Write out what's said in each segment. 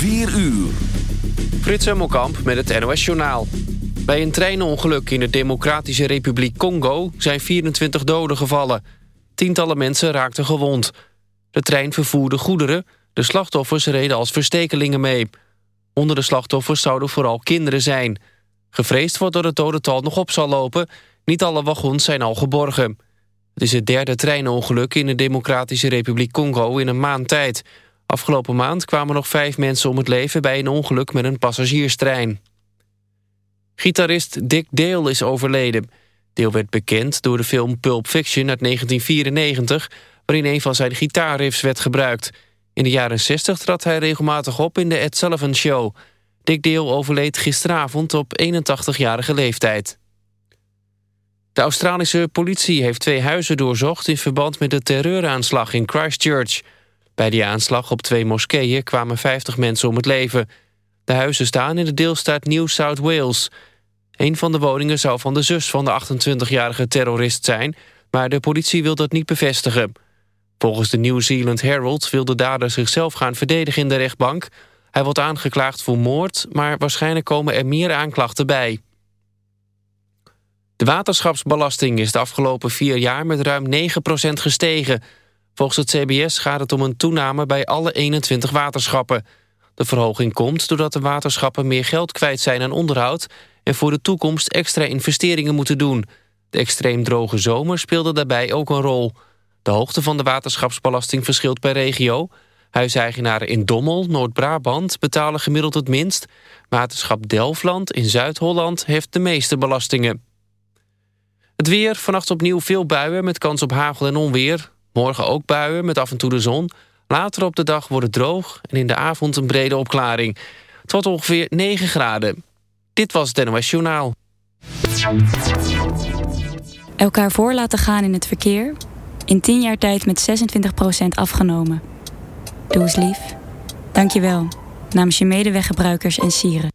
4 uur. Frits Hemmelkamp met het NOS Journaal. Bij een treinongeluk in de Democratische Republiek Congo... zijn 24 doden gevallen. Tientallen mensen raakten gewond. De trein vervoerde goederen. De slachtoffers reden als verstekelingen mee. Onder de slachtoffers zouden vooral kinderen zijn. Gevreesd wordt dat het dodental nog op zal lopen. Niet alle wagons zijn al geborgen. Het is het derde treinongeluk in de Democratische Republiek Congo in een maand tijd. Afgelopen maand kwamen nog vijf mensen om het leven... bij een ongeluk met een passagierstrein. Gitarist Dick Dale is overleden. Dale werd bekend door de film Pulp Fiction uit 1994... waarin een van zijn gitaarriffs werd gebruikt. In de jaren 60 trad hij regelmatig op in de Ed Sullivan Show. Dick Dale overleed gisteravond op 81-jarige leeftijd. De Australische politie heeft twee huizen doorzocht... in verband met de terreuraanslag in Christchurch. Bij die aanslag op twee moskeeën kwamen 50 mensen om het leven. De huizen staan in de deelstaat New South Wales. Een van de woningen zou van de zus van de 28-jarige terrorist zijn... maar de politie wil dat niet bevestigen. Volgens de New Zealand Herald wil de dader zichzelf gaan verdedigen in de rechtbank. Hij wordt aangeklaagd voor moord, maar waarschijnlijk komen er meer aanklachten bij. De waterschapsbelasting is de afgelopen vier jaar met ruim 9% gestegen. Volgens het CBS gaat het om een toename bij alle 21 waterschappen. De verhoging komt doordat de waterschappen meer geld kwijt zijn aan onderhoud... en voor de toekomst extra investeringen moeten doen. De extreem droge zomer speelde daarbij ook een rol. De hoogte van de waterschapsbelasting verschilt per regio. Huiseigenaren in Dommel, Noord-Brabant betalen gemiddeld het minst. Waterschap Delfland in Zuid-Holland heeft de meeste belastingen. Het weer, vannacht opnieuw veel buien met kans op hagel en onweer. Morgen ook buien met af en toe de zon. Later op de dag wordt het droog en in de avond een brede opklaring. Het wordt ongeveer 9 graden. Dit was het NOS Journaal. Elkaar voor laten gaan in het verkeer... in 10 jaar tijd met 26% afgenomen. Doe eens lief. Dank je wel. Namens je medeweggebruikers en sieren.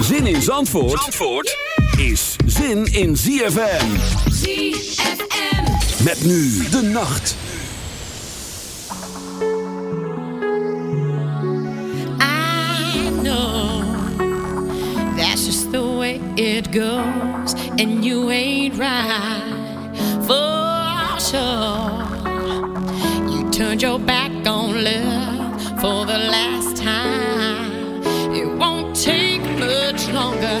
Zin in Zandvoort, Zandvoort is zin in ZFM. ZFM. Met nu de nacht. I know that's just the way it goes, and you ain't right for sure. You turned your back on love for the last time. It won't take much longer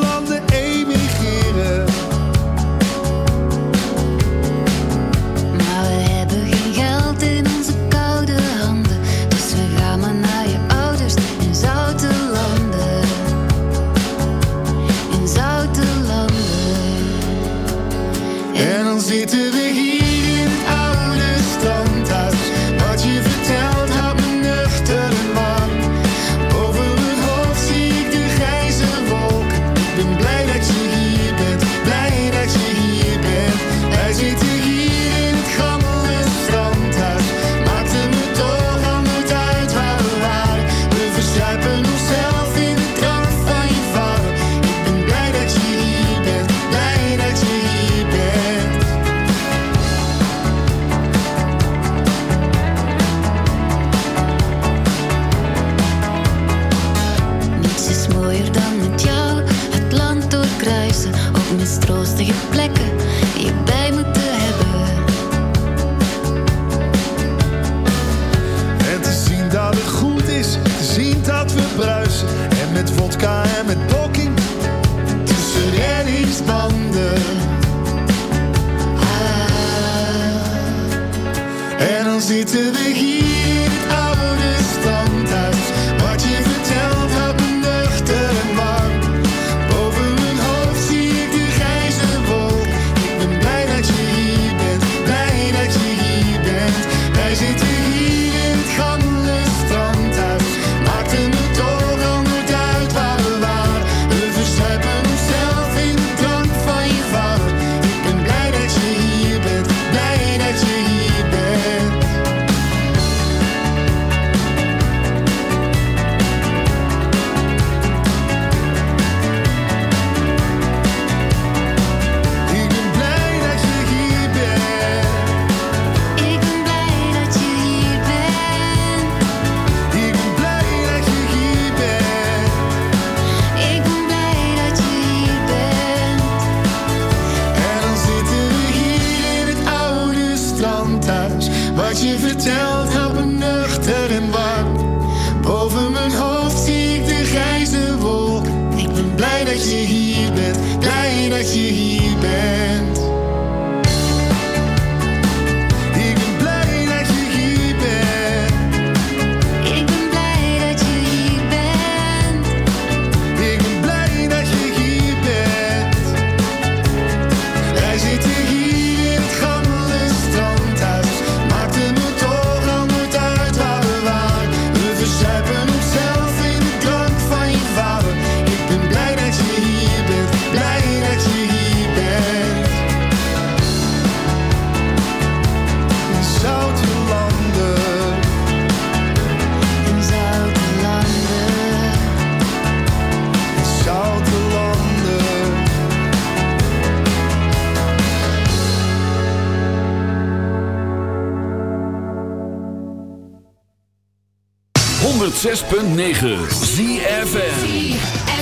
106.9 ZFN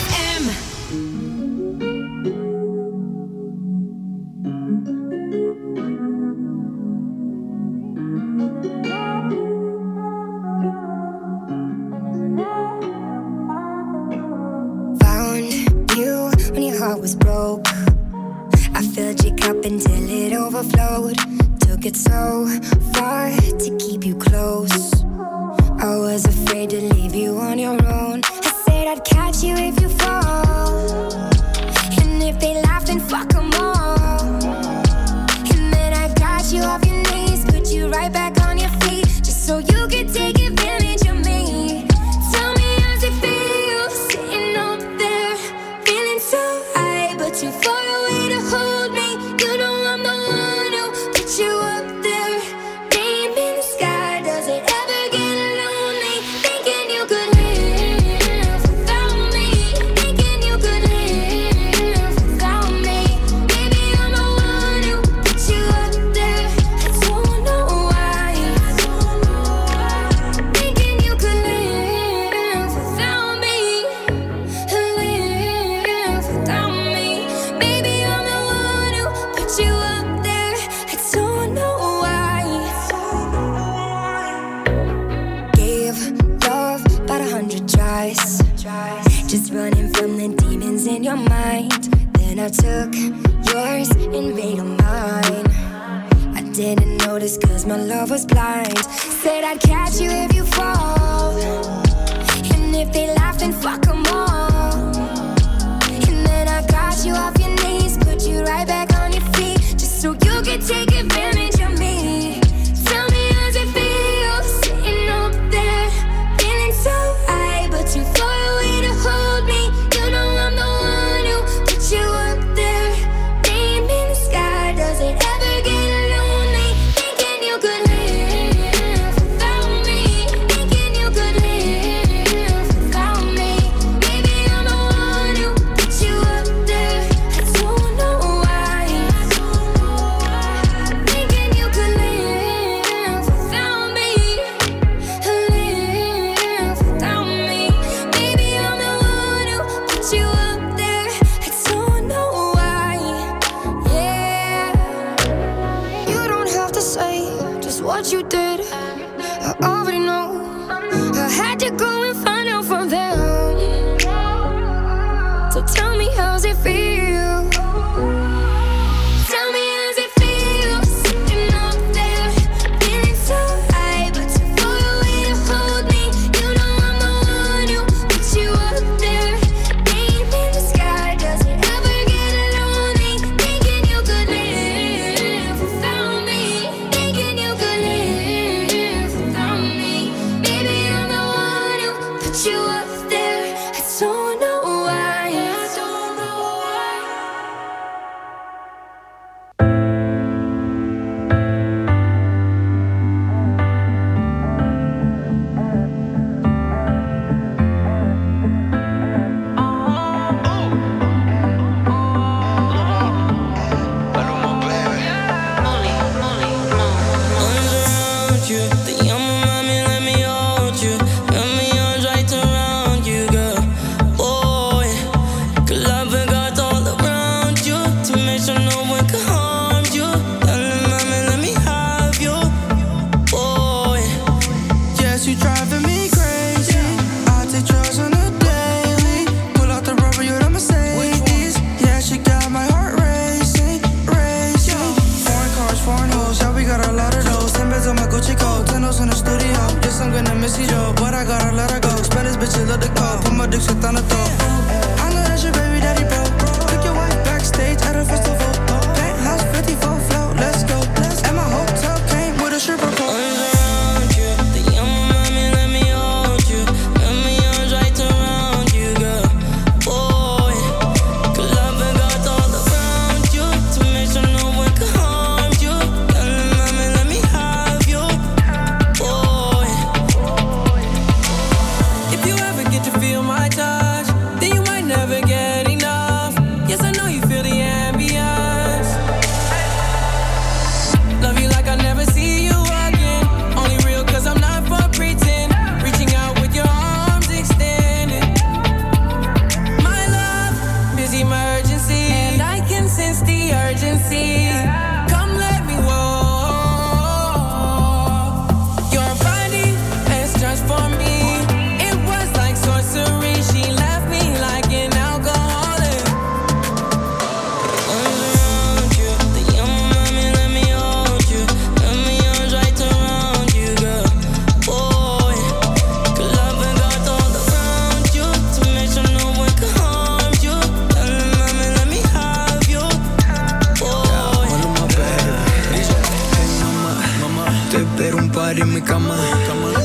hacer un par en mi cama.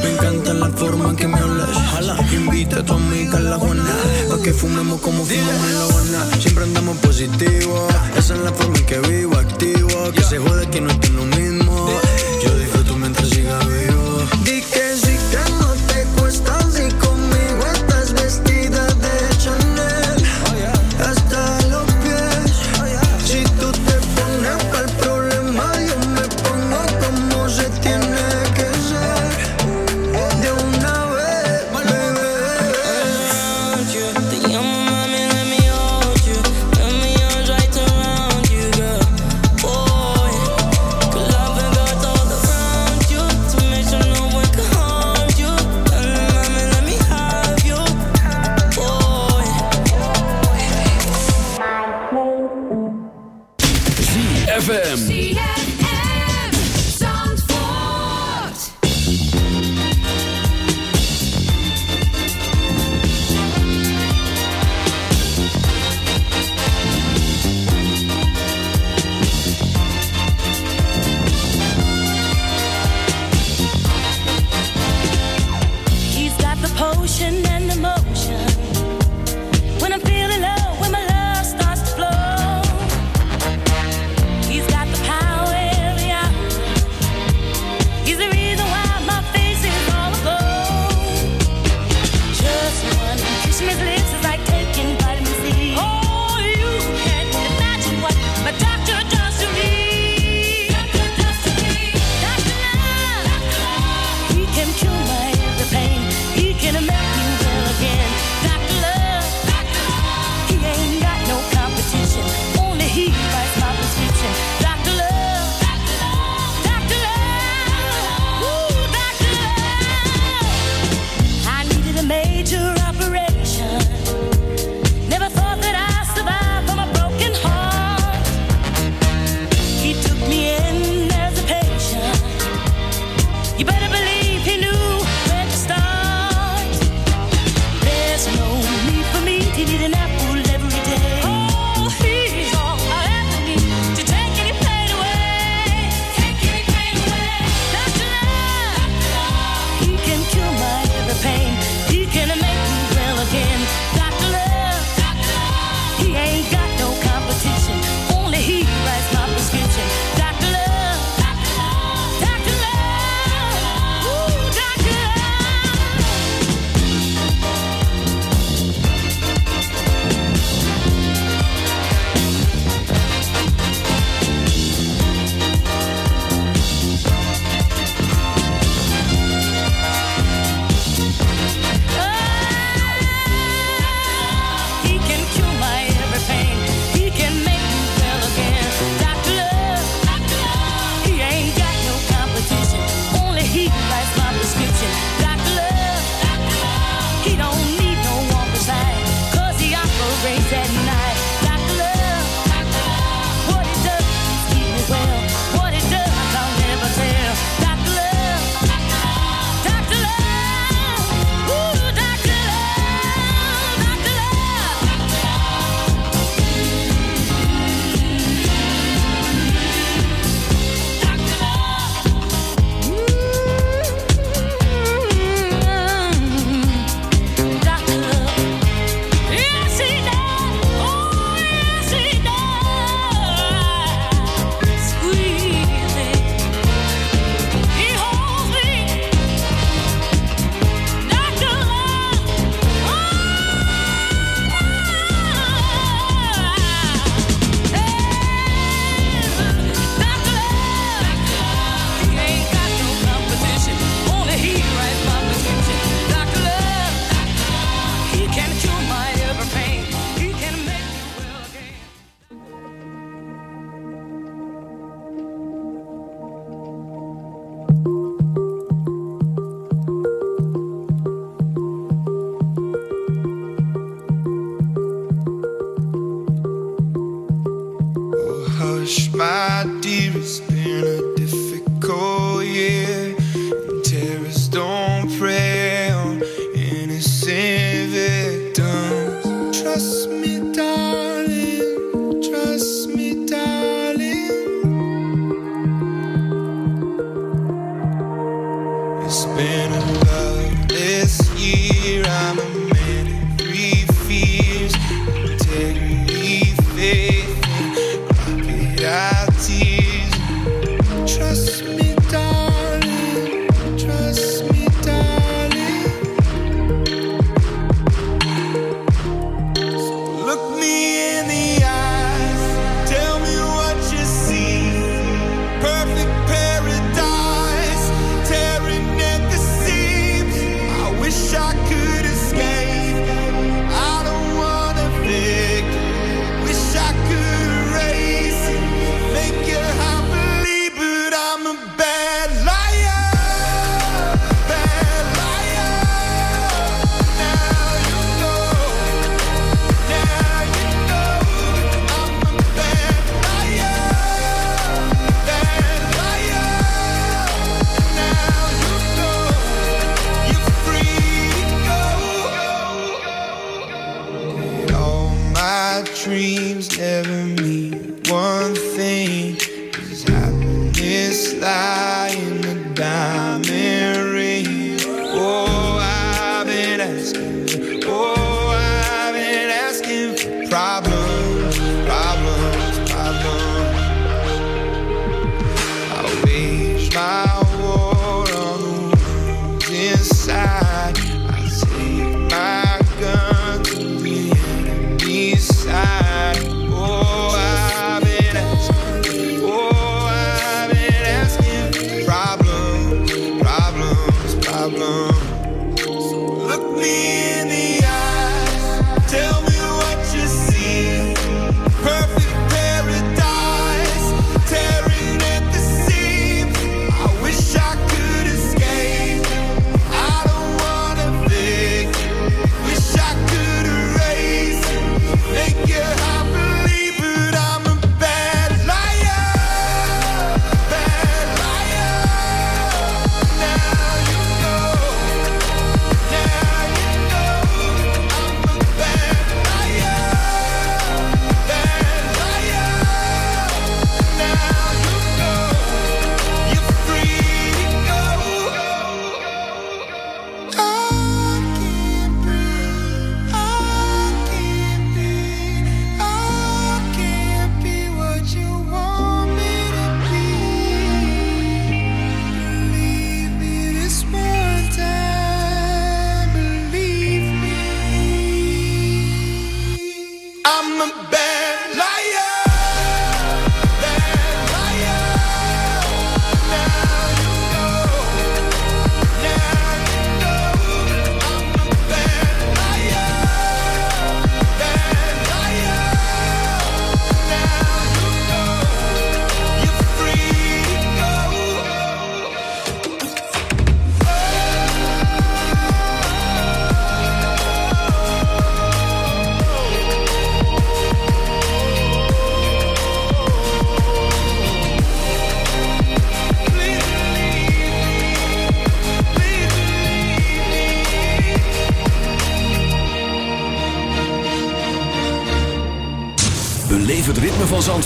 Me encanta la forma en que me hablas. Invita a tu amiga a la Juana. Pa' que fumemos como fumamos en la Habana. Siempre andamos positivos. Esa es la forma en que vivo activo. Que se jode que no esté lo mismo.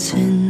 村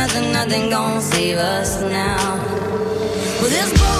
nothing, nothing gonna save us now. Well, this boat.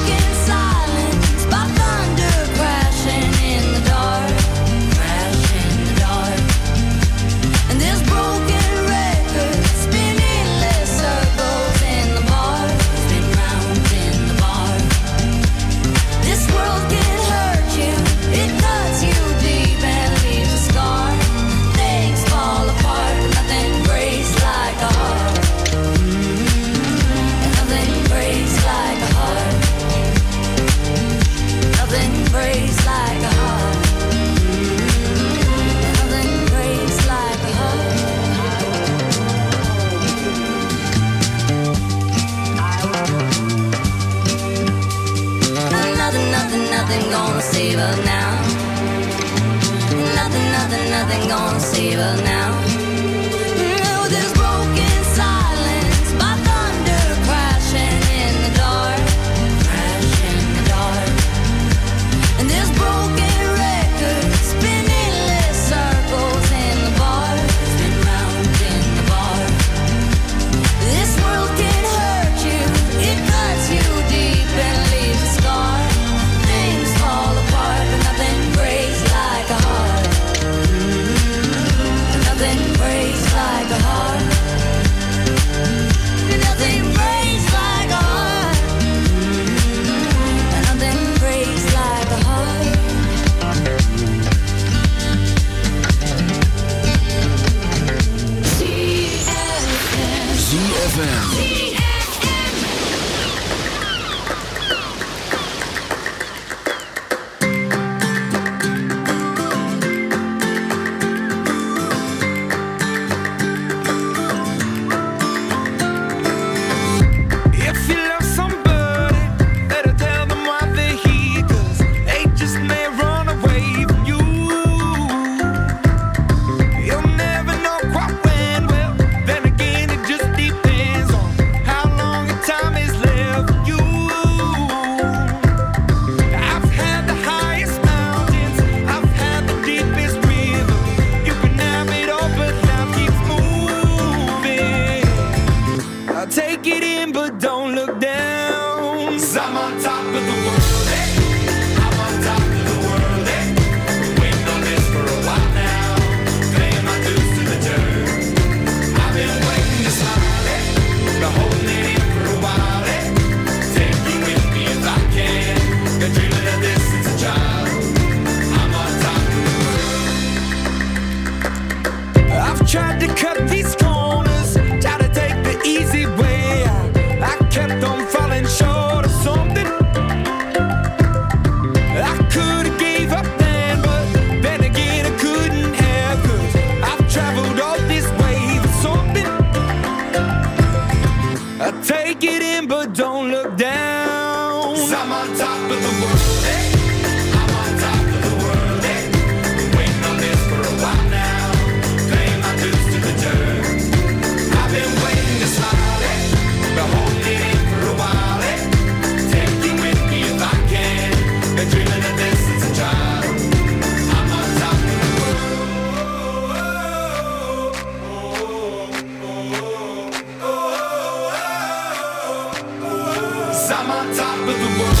do bom.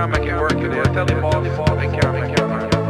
kan, man kan worka ner, telemat, man kan, man kan.